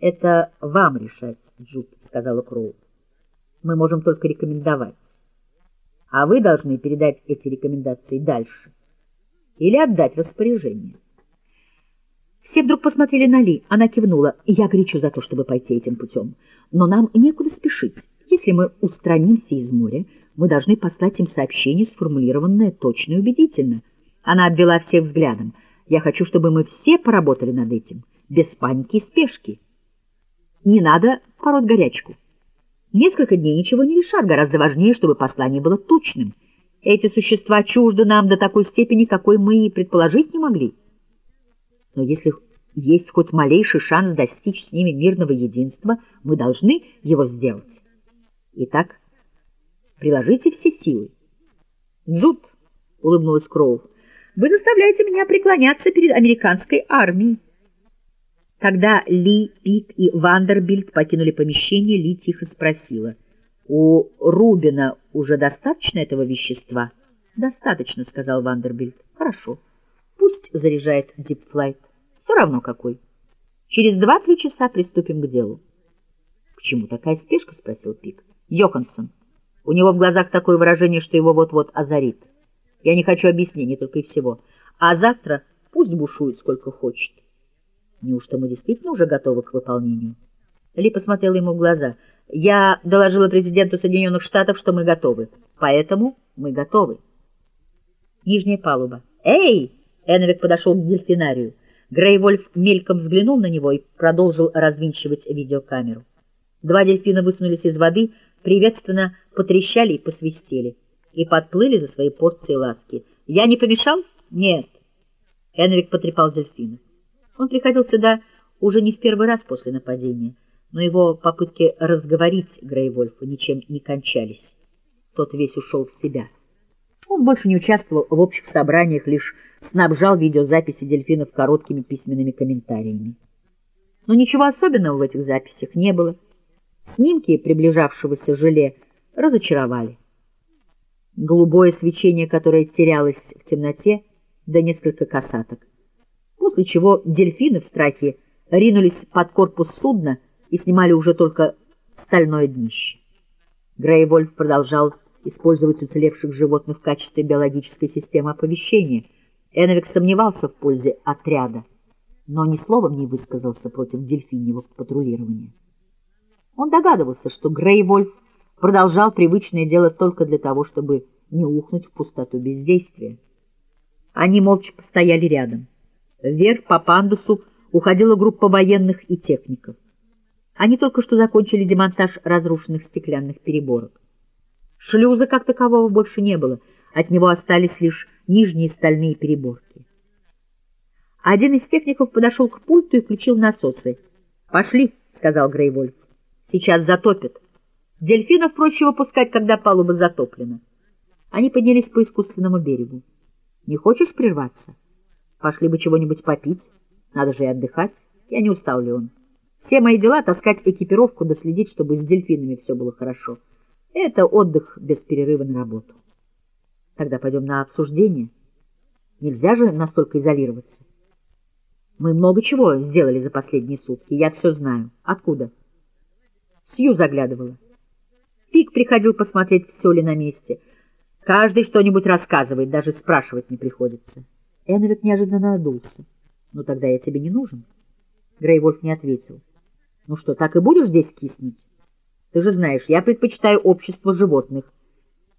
Это вам решать, Джуд, — сказала Кроу. Мы можем только рекомендовать. А вы должны передать эти рекомендации дальше. Или отдать распоряжение. Все вдруг посмотрели на Ли. Она кивнула. Я горячу за то, чтобы пойти этим путем. Но нам некуда спешить. Если мы устранимся из моря, мы должны послать им сообщение, сформулированное точно и убедительно. Она обвела всех взглядом. Я хочу, чтобы мы все поработали над этим, без паники и спешки. Не надо пороть горячку. Несколько дней ничего не решат, гораздо важнее, чтобы послание было точным. Эти существа чужды нам до такой степени, какой мы и предположить не могли. Но если есть хоть малейший шанс достичь с ними мирного единства, мы должны его сделать. Итак, приложите все силы. Джуд, — улыбнулась Кроу, — вы заставляете меня преклоняться перед американской армией. Когда Ли, Пик и Вандербильт покинули помещение, Ли тихо спросила. — У Рубина уже достаточно этого вещества? — Достаточно, — сказал Вандербильт. — Хорошо. Пусть заряжает Deepflight. Все равно какой. Через два-три часа приступим к делу. — К чему такая спешка? — спросил Пик. — Йоханссон. У него в глазах такое выражение, что его вот-вот озарит. Я не хочу объяснений, только и всего. А завтра пусть бушует сколько хочет. Неужто мы действительно уже готовы к выполнению? Ли посмотрела ему в глаза. Я доложила президенту Соединенных Штатов, что мы готовы. Поэтому мы готовы. Нижняя палуба. Эй! Эновик подошел к дельфинарию. Грейвольф мельком взглянул на него и продолжил развинчивать видеокамеру. Два дельфина высунулись из воды, приветственно потрещали и посвистели, и подплыли за свои порции ласки. «Я не помешал?» «Нет». Энрик потрепал дельфина. Он приходил сюда уже не в первый раз после нападения, но его попытки разговорить Грейвольфа ничем не кончались. Тот весь ушел в себя. Он больше не участвовал в общих собраниях, лишь снабжал видеозаписи дельфинов короткими письменными комментариями. Но ничего особенного в этих записях не было. Снимки приближавшегося желе разочаровали. Голубое свечение, которое терялось в темноте, да несколько касаток после чего дельфины в страхе ринулись под корпус судна и снимали уже только стальное днище. Грейвольф продолжал использовать уцелевших животных в качестве биологической системы оповещения. Эновик сомневался в пользе отряда, но ни словом не высказался против дельфиньего патрулирования. Он догадывался, что Грейвольф продолжал привычное дело только для того, чтобы не ухнуть в пустоту бездействия. Они молча постояли рядом. Вверх по пандусу уходила группа военных и техников. Они только что закончили демонтаж разрушенных стеклянных переборок. Шлюза как такового больше не было, от него остались лишь нижние стальные переборки. Один из техников подошел к пульту и включил насосы. «Пошли», — сказал Грейвольф. «Сейчас затопят. Дельфинов проще выпускать, когда палуба затоплена». Они поднялись по искусственному берегу. «Не хочешь прерваться?» Пошли бы чего-нибудь попить. Надо же и отдыхать. Я не устал, ли он? Все мои дела — таскать экипировку да чтобы с дельфинами все было хорошо. Это отдых без перерыва на работу. Тогда пойдем на обсуждение. Нельзя же настолько изолироваться. Мы много чего сделали за последние сутки. Я все знаю. Откуда? Сью заглядывала. Пик приходил посмотреть, все ли на месте. Каждый что-нибудь рассказывает, даже спрашивать не приходится. Эновик неожиданно надулся. «Ну, тогда я тебе не нужен». Грейвольф не ответил. «Ну что, так и будешь здесь киснуть? Ты же знаешь, я предпочитаю общество животных.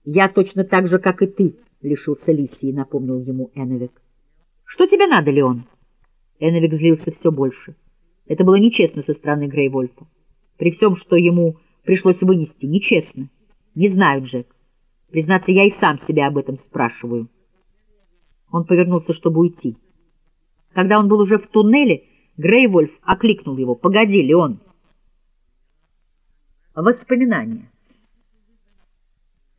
Я точно так же, как и ты, лишился Лисии», — напомнил ему Эновик. «Что тебе надо, Леон?» Эновик злился все больше. Это было нечестно со стороны Грейвольфа. При всем, что ему пришлось вынести, нечестно. Не знаю, Джек. Признаться, я и сам себя об этом спрашиваю. Он повернулся, чтобы уйти. Когда он был уже в туннеле, Грейвольф окликнул его. «Погоди, Леон!» Воспоминания.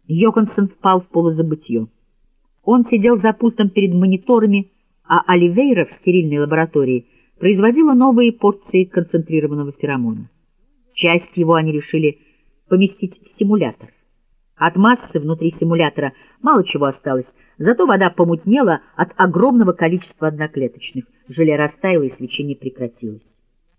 Йоконсон впал в полузабытье. Он сидел за пультом перед мониторами, а Оливейра в стерильной лаборатории производила новые порции концентрированного феромона. Часть его они решили поместить в симулятор. От массы внутри симулятора мало чего осталось, зато вода помутнела от огромного количества одноклеточных. Желе растаяло, и свечение прекратилось.